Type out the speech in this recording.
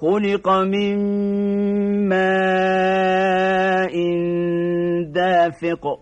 خلق من ماء دافق